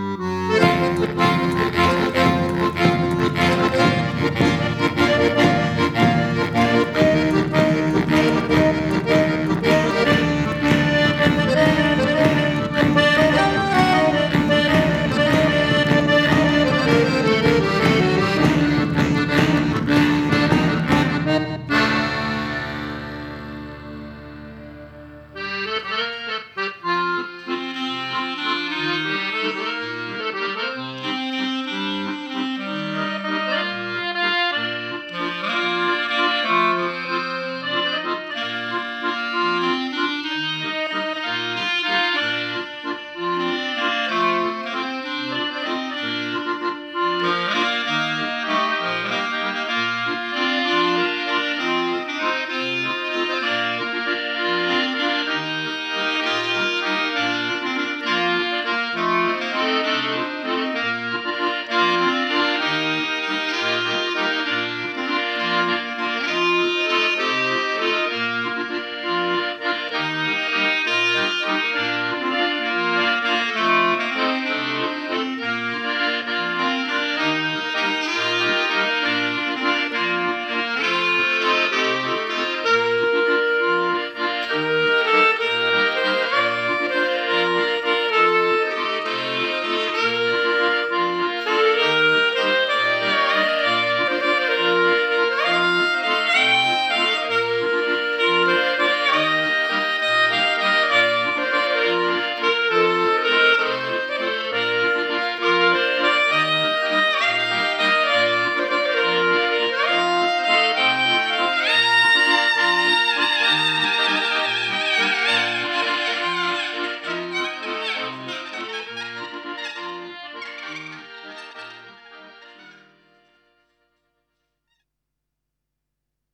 Música